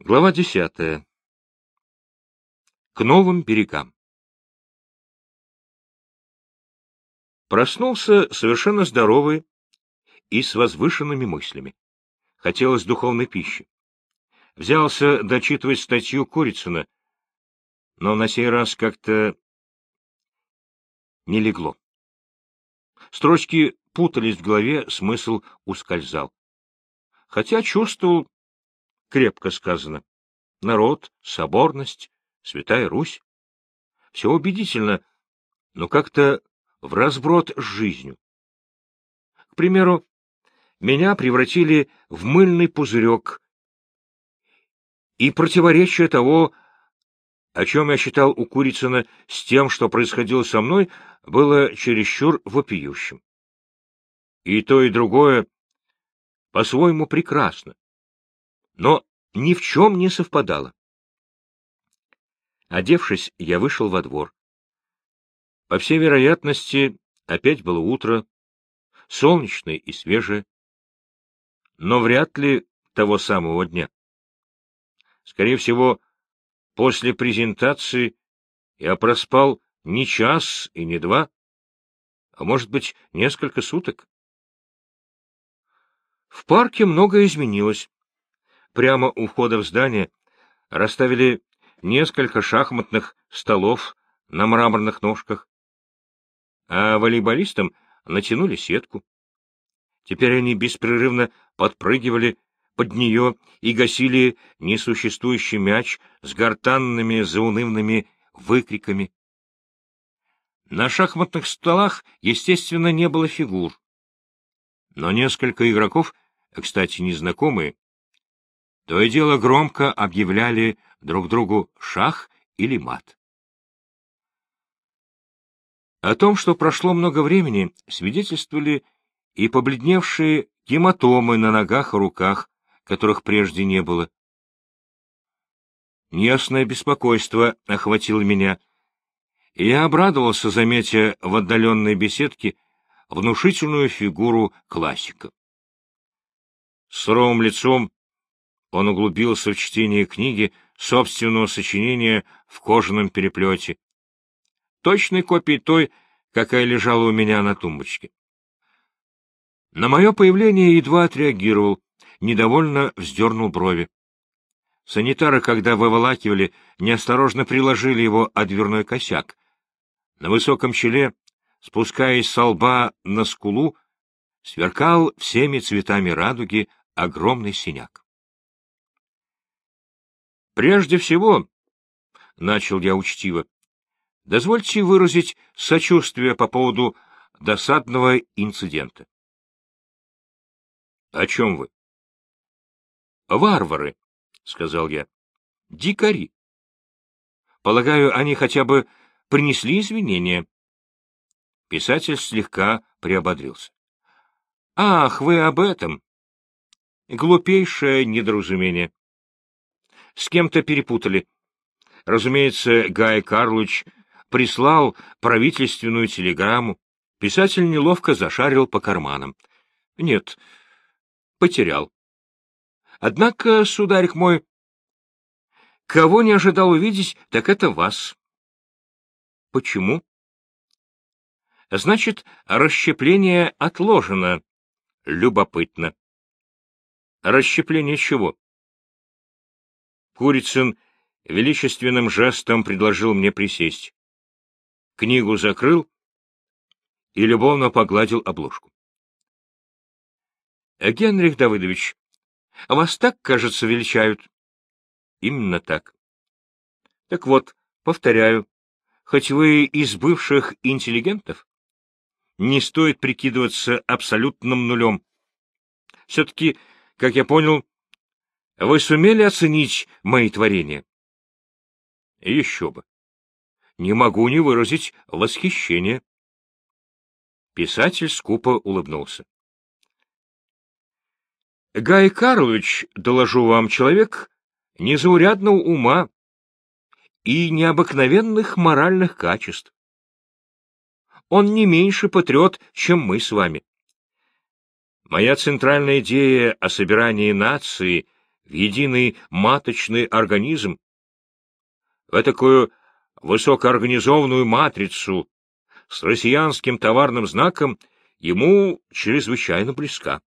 Глава десятая. К новым берегам. Проснулся совершенно здоровый и с возвышенными мыслями. Хотелось духовной пищи. Взялся дочитывать статью Курицына, но на сей раз как-то не легло. Строчки путались в голове, смысл ускользал. Хотя чувствовал, крепко сказано. Народ, соборность, святая Русь. Все убедительно, но как-то в разброд с жизнью. К примеру, меня превратили в мыльный пузырек, и противоречие того, о чем я считал у Курицына, с тем, что происходило со мной, было чересчур вопиющим. И то, и другое по-своему прекрасно но ни в чем не совпадало. Одевшись, я вышел во двор. По всей вероятности, опять было утро, солнечное и свежее, но вряд ли того самого дня. Скорее всего, после презентации я проспал не час и не два, а может быть, несколько суток. В парке многое изменилось. Прямо у входа в здание расставили несколько шахматных столов на мраморных ножках, а волейболистам натянули сетку. Теперь они беспрерывно подпрыгивали под нее и гасили несуществующий мяч с гортанными заунывными выкриками. На шахматных столах, естественно, не было фигур. Но несколько игроков, кстати, незнакомые, то и дело громко объявляли друг другу шах или мат. О том, что прошло много времени, свидетельствовали и побледневшие гематомы на ногах и руках, которых прежде не было. Неясное беспокойство охватило меня, и я обрадовался, заметя в отдаленной беседке внушительную фигуру классика. С суровым лицом он углубился в чтение книги собственного сочинения в кожаном переплете. Точной копии той, какая лежала у меня на тумбочке. На мое появление едва отреагировал, недовольно вздернул брови. Санитары, когда выволакивали, неосторожно приложили его о дверной косяк. На высоком челе, спускаясь со лба на скулу, сверкал всеми цветами радуги огромный синяк. Прежде всего, — начал я учтиво, — дозвольте выразить сочувствие по поводу досадного инцидента. — О чем вы? — Варвары, — сказал я. — Дикари. Полагаю, они хотя бы принесли извинения. Писатель слегка приободрился. — Ах, вы об этом! Глупейшее недоразумение с кем-то перепутали. Разумеется, Гай Карлович прислал правительственную телеграмму. Писатель неловко зашарил по карманам. Нет, потерял. Однако, сударь мой, кого не ожидал увидеть, так это вас. Почему? Значит, расщепление отложено. Любопытно. Расщепление чего? Курицын величественным жестом предложил мне присесть. Книгу закрыл и любовно погладил обложку. — Генрих Давыдович, вас так, кажется, величают. — Именно так. — Так вот, повторяю, хоть вы из бывших интеллигентов, не стоит прикидываться абсолютным нулем. Все-таки, как я понял, вы сумели оценить мои творения? Еще бы. Не могу не выразить восхищение. Писатель скупо улыбнулся. Гай Карлович, доложу вам, человек незаурядного ума и необыкновенных моральных качеств. Он не меньше патриот, чем мы с вами. Моя центральная идея о собирании нации в единый маточный организм, в такую высокоорганизованную матрицу с россиянским товарным знаком ему чрезвычайно близка.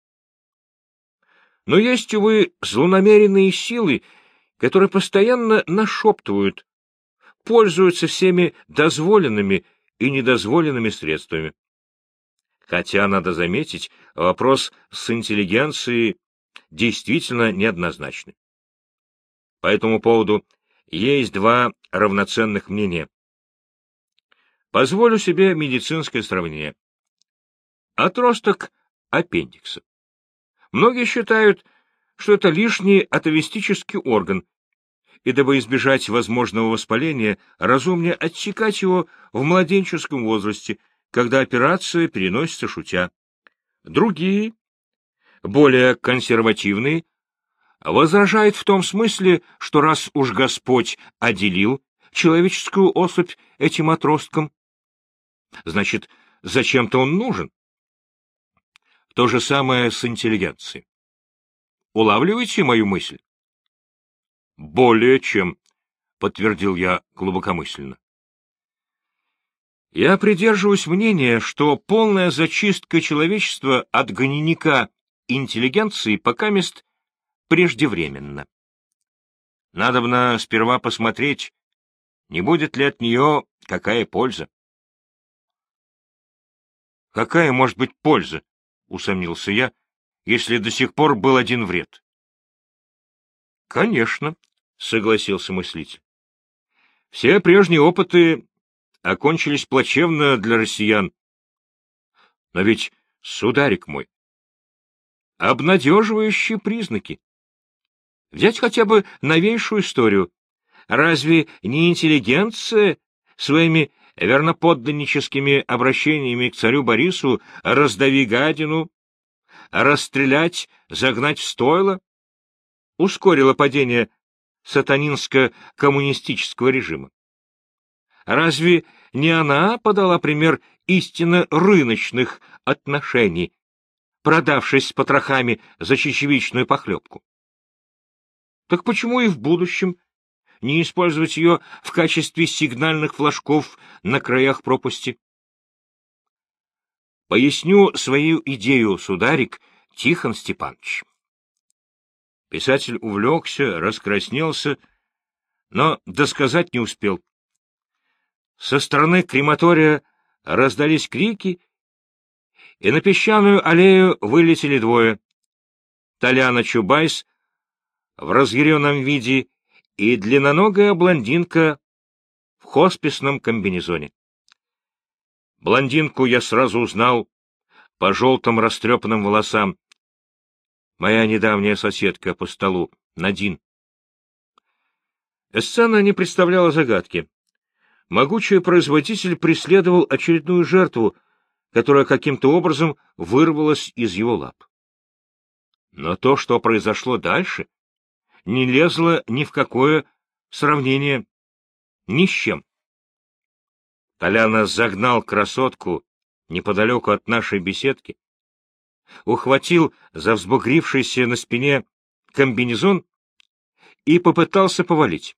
Но есть, увы, злонамеренные силы, которые постоянно нашептывают, пользуются всеми дозволенными и недозволенными средствами. Хотя, надо заметить, вопрос с интеллигенцией действительно неоднозначный. По этому поводу есть два равноценных мнения. Позволю себе медицинское сравнение. Отросток аппендикса. Многие считают, что это лишний атовистический орган, и дабы избежать возможного воспаления, разумнее отсекать его в младенческом возрасте, когда операция переносится шутя. Другие, более консервативные, возражают в том смысле, что раз уж Господь отделил человеческую особь этим отростком, значит, зачем-то он нужен. То же самое с интеллигенцией. Улавливаете мою мысль? — Более чем, — подтвердил я глубокомысленно. Я придерживаюсь мнения, что полная зачистка человечества от гоняника интеллигенции пока мест преждевременна. Надобно сперва посмотреть, не будет ли от нее какая польза. — Какая может быть польза? — усомнился я, — если до сих пор был один вред. — Конечно, — согласился мыслитель. Все прежние опыты окончились плачевно для россиян. Но ведь, сударик мой, обнадеживающие признаки. Взять хотя бы новейшую историю. Разве не интеллигенция своими верноподданническими обращениями к царю Борису «раздави гадину», «расстрелять», «загнать в стойло» ускорила падение сатанинско-коммунистического режима? Разве не она подала пример истинно рыночных отношений, продавшись с потрохами за чечевичную похлебку? Так почему и в будущем не использовать ее в качестве сигнальных флажков на краях пропасти? Поясню свою идею, сударик Тихон Степанович. Писатель увлекся, раскраснелся, но досказать не успел. Со стороны крематория раздались крики, и на песчаную аллею вылетели двое. Толяна Чубайс в разъяренном виде и длинноногая блондинка в хосписном комбинезоне. Блондинку я сразу узнал по желтым растрепанным волосам. Моя недавняя соседка по столу, Надин. Сцена не представляла загадки. Могучий производитель преследовал очередную жертву, которая каким-то образом вырвалась из его лап. Но то, что произошло дальше, не лезло ни в какое сравнение ни с чем. Толяна загнал красотку неподалеку от нашей беседки, ухватил за взбугрившийся на спине комбинезон и попытался повалить.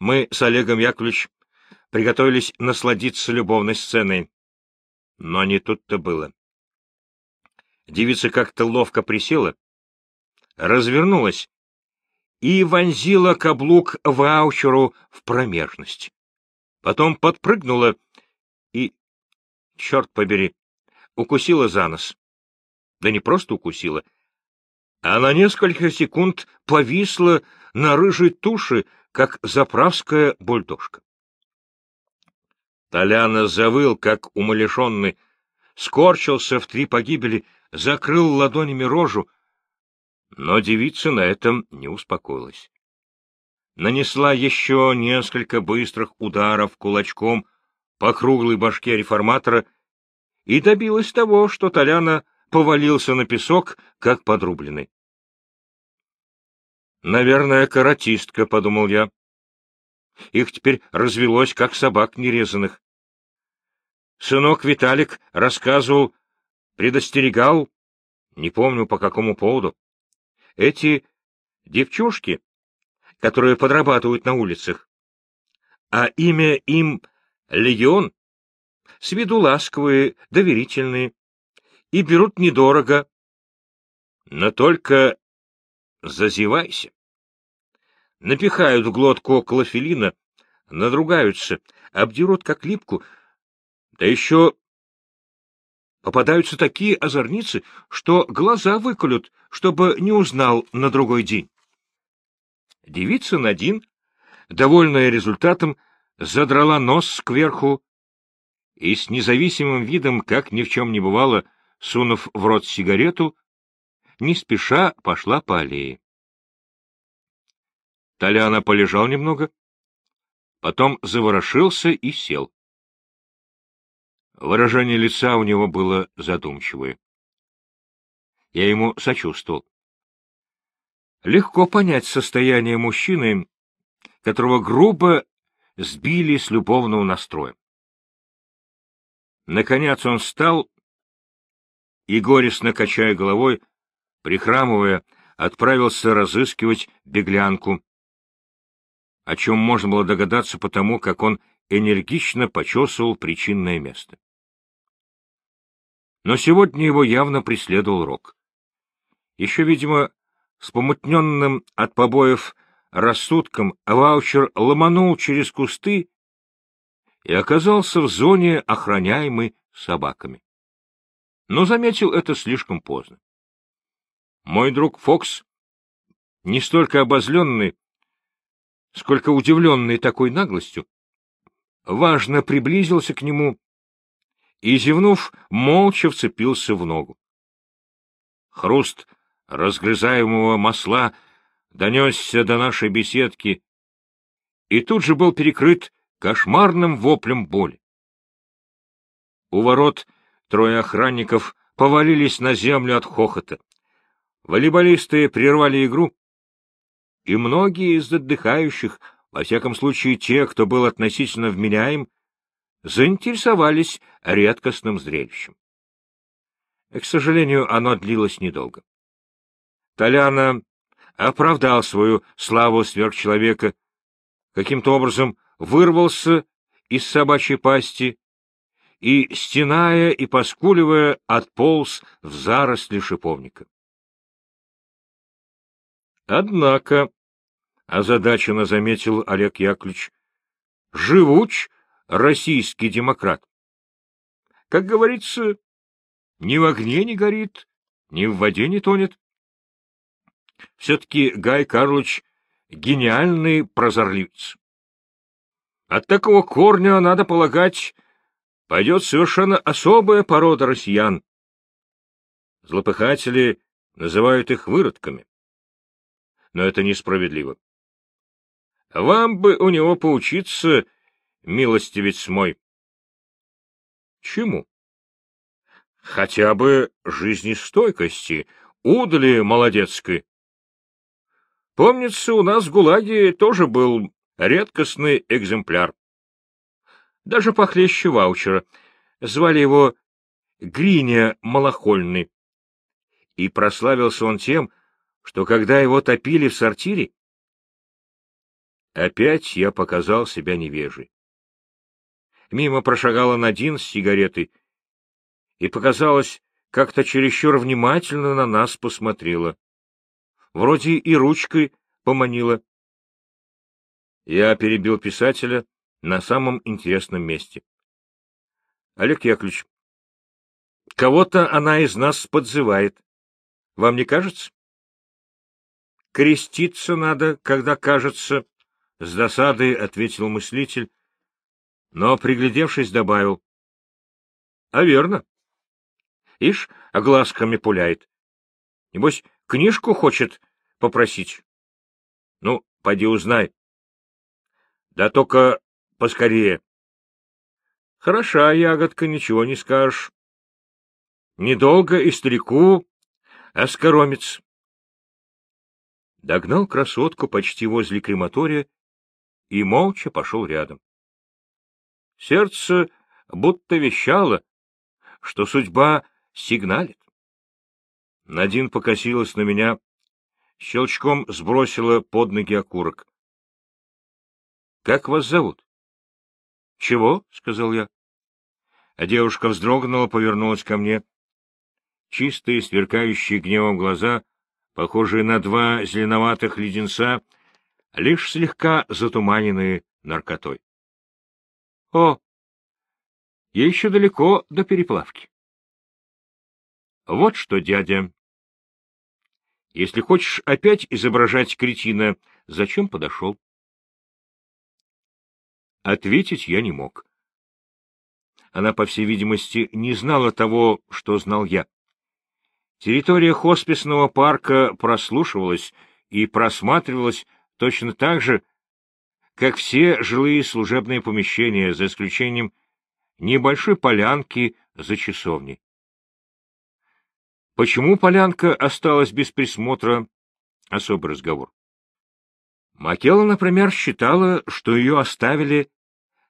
Мы с Олегом Яковлевич приготовились насладиться любовной сценой. Но не тут-то было. Девица как-то ловко присела, развернулась и вонзила каблук ваучеру в промежность. Потом подпрыгнула и, черт побери, укусила за нос. Да не просто укусила, а на несколько секунд повисла на рыжей туше, как заправская бульдожка. Толяна завыл, как умалишенный, скорчился в три погибели, закрыл ладонями рожу, но девица на этом не успокоилась. Нанесла еще несколько быстрых ударов кулачком по круглой башке реформатора и добилась того, что Толяна повалился на песок, как подрубленный. «Наверное, каратистка», — подумал я. Их теперь развелось, как собак нерезанных. Сынок Виталик рассказывал, предостерегал, не помню по какому поводу. эти девчушки, которые подрабатывают на улицах, а имя им Легион, с виду ласковые, доверительные, и берут недорого. Но только зазевайся. Напихают в глотку клофелина, надругаются, обдерут как липку, да еще попадаются такие озорницы, что глаза выколют, чтобы не узнал на другой день. Девица Надин, довольная результатом, задрала нос кверху и с независимым видом, как ни в чем не бывало, сунув в рот сигарету, не спеша пошла по аллее. Толяна полежал немного, потом заворошился и сел. Выражение лица у него было задумчивое. Я ему сочувствовал. Легко понять состояние мужчины, которого грубо сбили с любовного настроя. Наконец он встал и, горестно качая головой, прихрамывая, отправился разыскивать беглянку, о чем можно было догадаться потому, как он энергично почесывал причинное место. Но сегодня его явно преследовал Рок. Еще, видимо, с помутненным от побоев рассудком ваучер ломанул через кусты и оказался в зоне, охраняемой собаками. Но заметил это слишком поздно. Мой друг Фокс, не столько обозленный, сколько удивленный такой наглостью, важно приблизился к нему и, зевнув, молча вцепился в ногу. Хруст разгрызаемого масла донесся до нашей беседки и тут же был перекрыт кошмарным воплем боли. У ворот трое охранников повалились на землю от хохота. Волейболисты прервали игру, и многие из отдыхающих, во всяком случае те, кто был относительно вменяем, заинтересовались редкостным зрелищем. К сожалению, оно длилось недолго. Толяна оправдал свою славу сверхчеловека, каким-то образом вырвался из собачьей пасти и, стеная и поскуливая, отполз в заросли шиповника. Однако, — озадаченно заметил Олег Яковлевич, — живуч российский демократ. Как говорится, ни в огне не горит, ни в воде не тонет. Все-таки Гай Карлович — гениальный прозорливец. От такого корня, надо полагать, пойдет совершенно особая порода россиян. Злопыхатели называют их выродками. Но это несправедливо. Вам бы у него поучиться, милостивец мой. Чему? Хотя бы жизнестойкости, удали молодецкой. Помнится, у нас в ГУЛАГе тоже был редкостный экземпляр. Даже похлеще ваучера. Звали его Гриня Малохольный. И прославился он тем, что когда его топили в сортире, опять я показал себя невежей. Мимо прошагала Надин с сигаретой и показалось, как-то чересчур внимательно на нас посмотрела. Вроде и ручкой поманила. Я перебил писателя на самом интересном месте. Олег Яковлевич, кого-то она из нас подзывает. Вам не кажется? Креститься надо, когда кажется, — с досадой ответил мыслитель, но, приглядевшись, добавил. — А верно. Ишь, глазками пуляет. Небось, книжку хочет попросить. Ну, поди узнай. Да только поскорее. Хороша ягодка, ничего не скажешь. Недолго и старику оскоромец. Догнал красотку почти возле крематория и молча пошел рядом. Сердце будто вещало, что судьба сигналит. Надин покосилась на меня, щелчком сбросила под ноги окурок. — Как вас зовут? — Чего? — сказал я. А девушка вздрогнула, повернулась ко мне. Чистые, сверкающие гневом глаза, похожие на два зеленоватых леденца, лишь слегка затуманенные наркотой. — О, еще далеко до переплавки. — Вот что, дядя. Если хочешь опять изображать кретина, зачем подошел? Ответить я не мог. Она, по всей видимости, не знала того, что знал я. Территория хосписного парка прослушивалась и просматривалась точно так же, как все жилые служебные помещения, за исключением небольшой полянки за часовней. Почему полянка осталась без присмотра — особый разговор. Макела, например, считала, что ее оставили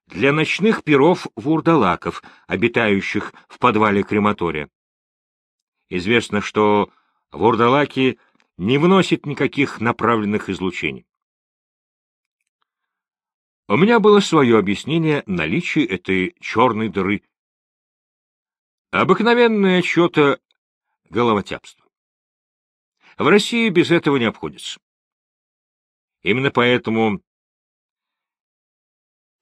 для ночных перов вурдалаков, обитающих в подвале крематория. Известно, что вурдалаки не вносят никаких направленных излучений. У меня было свое объяснение наличия этой черной дыры. Обыкновенное головотяпство. В России без этого не обходится. Именно поэтому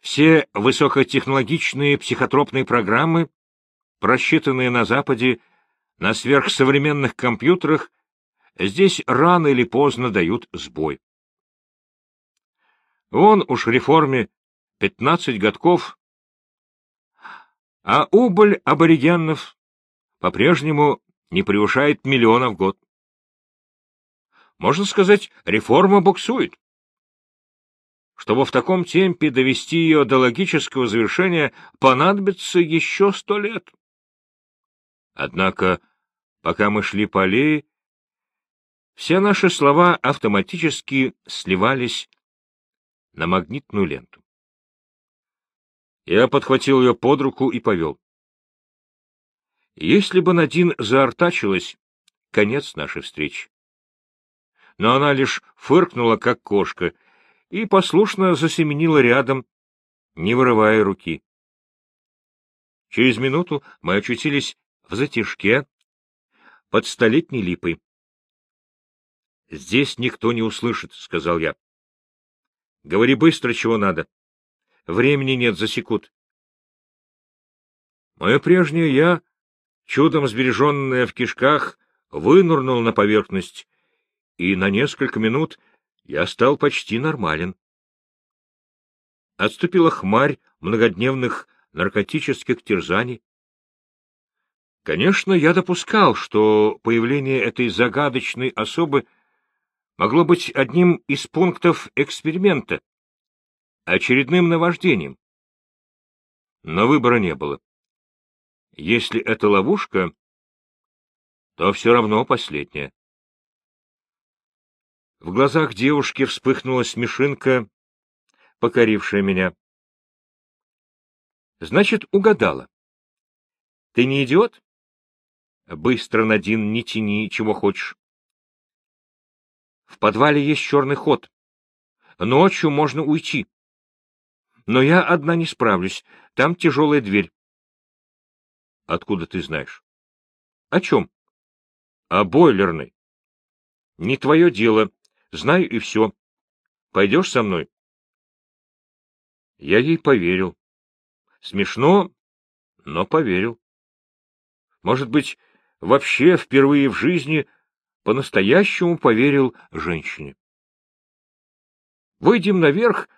все высокотехнологичные психотропные программы, просчитанные на Западе на сверхсовременных компьютерах, здесь рано или поздно дают сбой. Вон уж реформе 15 годков, а убыль аборигенов по-прежнему не превышает миллиона в год. Можно сказать, реформа буксует. Чтобы в таком темпе довести ее до логического завершения, понадобится еще сто лет. Однако, пока мы шли по аллее, все наши слова автоматически сливались на магнитную ленту. Я подхватил ее под руку и повел. Если бы Надин заортачилась, конец нашей встречи. Но она лишь фыркнула, как кошка, и послушно засеменила рядом, не вырывая руки. Через минуту мы очутились в затишке под столетней липой. — Здесь никто не услышит, — сказал я. Говори быстро, чего надо. Времени нет, засекут. Мое прежнее «я», чудом сбереженное в кишках, вынурнул на поверхность, и на несколько минут я стал почти нормален. Отступила хмарь многодневных наркотических терзаний. Конечно, я допускал, что появление этой загадочной особы могло быть одним из пунктов эксперимента, очередным наваждением. Но выбора не было. Если это ловушка, то все равно последняя. В глазах девушки вспыхнула смешинка, покорившая меня. — Значит, угадала. — Ты не идиот? — Быстро, Надин, не тяни, чего хочешь. В подвале есть черный ход. Ночью можно уйти. Но я одна не справлюсь. Там тяжелая дверь. — Откуда ты знаешь? — О чем? — О бойлерной. — Не твое дело. Знаю и все. Пойдешь со мной? Я ей поверил. Смешно, но поверил. Может быть, вообще впервые в жизни по-настоящему поверил женщине. Выйдем наверх,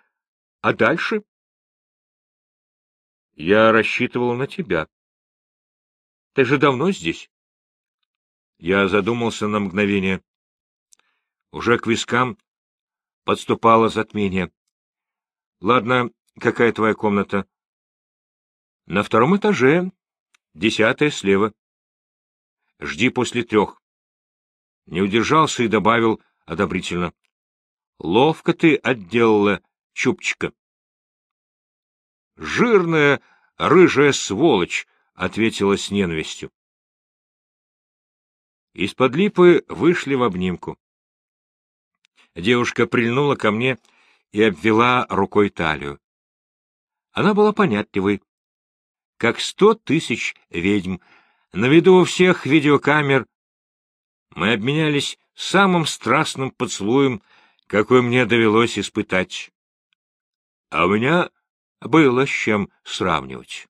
а дальше? Я рассчитывал на тебя. Ты же давно здесь? Я задумался на мгновение. Уже к вискам подступало затмение. Ладно, какая твоя комната? На втором этаже, десятая слева. Жди после трех не удержался и добавил одобрительно. — Ловко ты отделала чупчика. — Жирная рыжая сволочь! — ответила с ненавистью. Из-под липы вышли в обнимку. Девушка прильнула ко мне и обвела рукой талию. Она была понятливой, как сто тысяч ведьм, на виду у всех видеокамер. Мы обменялись самым страстным поцелуем, какой мне довелось испытать. А у меня было с чем сравнивать.